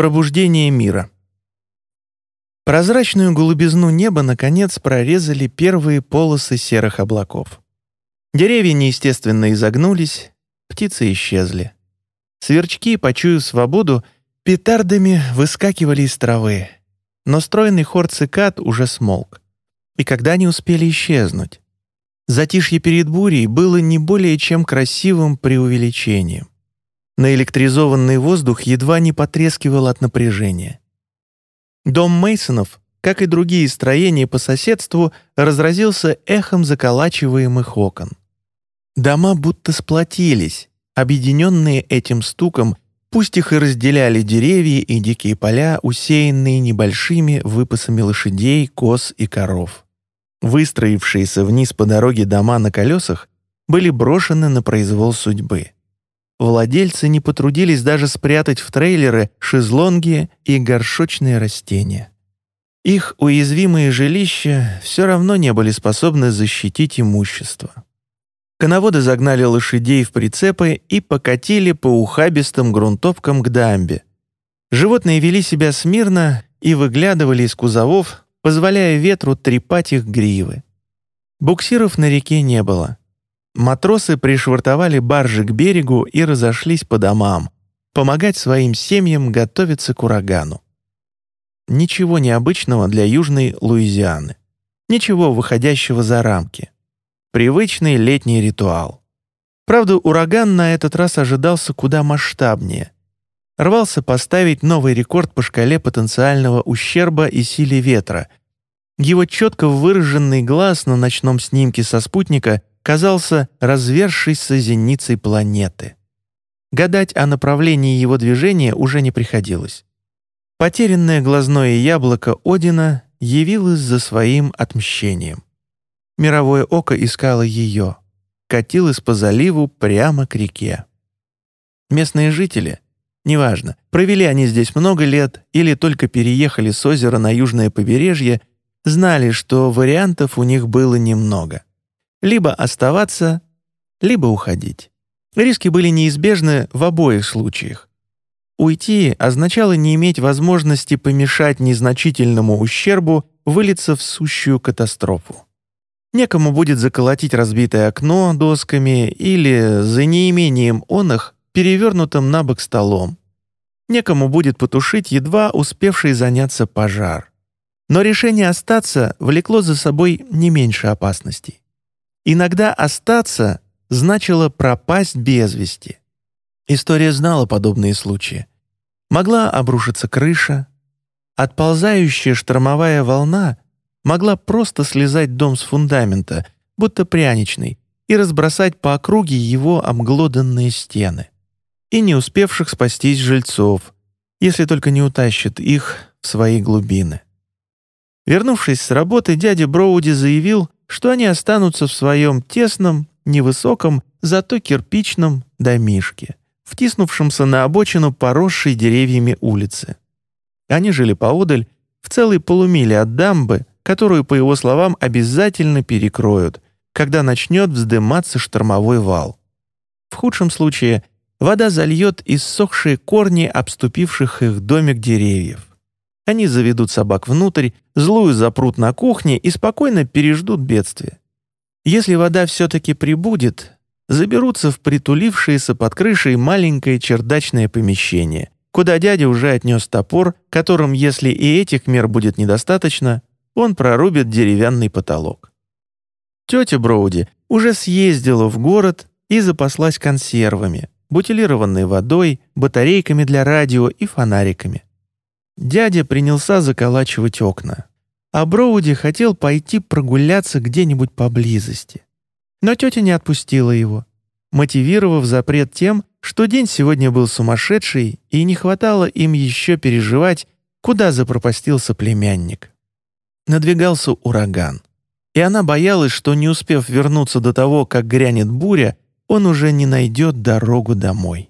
Пробуждение мира. Прозрачную голубизну неба, наконец, прорезали первые полосы серых облаков. Деревья неестественно изогнулись, птицы исчезли. Сверчки, почуяв свободу, петардами выскакивали из травы. Но стройный хор цикад уже смолк. И когда они успели исчезнуть? Затишье перед бурей было не более чем красивым преувеличением. Наэлектризованный воздух едва не потрескивал от напряжения. Дом Мейсонов, как и другие строения по соседству, разразился эхом заколачиваемых окон. Дома будто сплотились, объединенные этим стуком, пусть их и разделяли деревья и дикие поля, усеянные небольшими выпасами лошадей, коз и коров. Выстроившиеся вниз по дороге дома на колесах были брошены на произвол судьбы. Владельцы не потрудились даже спрятать в трейлеры шезлонги и горшочные растения. Их уязвимые жилища все равно не были способны защитить имущество. Коноводы загнали лошадей в прицепы и покатили по ухабистым грунтовкам к дамбе. Животные вели себя смирно и выглядывали из кузовов, позволяя ветру трепать их гривы. Буксиров на реке не было. Матросы пришвартовали баржи к берегу и разошлись по домам, помогать своим семьям готовиться к урагану. Ничего необычного для Южной Луизианы. Ничего выходящего за рамки. Привычный летний ритуал. Правда, ураган на этот раз ожидался куда масштабнее. Рвался поставить новый рекорд по шкале потенциального ущерба и силе ветра. Его четко выраженный глаз на ночном снимке со спутника казался развершейся зеницей планеты. Гадать о направлении его движения уже не приходилось. Потерянное глазное яблоко Одина явилось за своим отмщением. Мировое око искало ее, катилось по заливу прямо к реке. Местные жители, неважно, провели они здесь много лет или только переехали с озера на южное побережье, знали, что вариантов у них было немного — либо оставаться, либо уходить. Риски были неизбежны в обоих случаях. Уйти означало не иметь возможности помешать незначительному ущербу вылиться в сущую катастрофу. Некому будет заколотить разбитое окно досками или, за неимением он их, перевернутым на бок столом. Некому будет потушить едва успевший заняться пожар. Но решение остаться влекло за собой не меньше опасностей. Иногда остаться значило пропасть без вести. История знала подобные случаи. Могла обрушиться крыша. Отползающая штормовая волна могла просто слезать дом с фундамента, будто пряничный, и разбросать по округе его обглоданные стены. И не успевших спастись жильцов, если только не утащит их в свои глубины. Вернувшись с работы, дядя Броуди заявил, что они останутся в своем тесном, невысоком, зато кирпичном домишке, втиснувшемся на обочину поросшей деревьями улицы. Они жили поодаль, в целой полумиле от дамбы, которую, по его словам, обязательно перекроют, когда начнет вздыматься штормовой вал. В худшем случае вода зальет иссохшие корни обступивших их домик деревьев. Они заведут собак внутрь, злую запрут на кухне и спокойно переждут бедствие. Если вода все-таки прибудет, заберутся в притулившееся под крышей маленькое чердачное помещение, куда дядя уже отнес топор, которым, если и этих мер будет недостаточно, он прорубит деревянный потолок. Тетя Броуди уже съездила в город и запаслась консервами, бутилированной водой, батарейками для радио и фонариками. Дядя принялся заколачивать окна, а Броуди хотел пойти прогуляться где-нибудь поблизости. Но тетя не отпустила его, мотивировав запрет тем, что день сегодня был сумасшедший и не хватало им еще переживать, куда запропастился племянник. Надвигался ураган, и она боялась, что не успев вернуться до того, как грянет буря, он уже не найдет дорогу домой.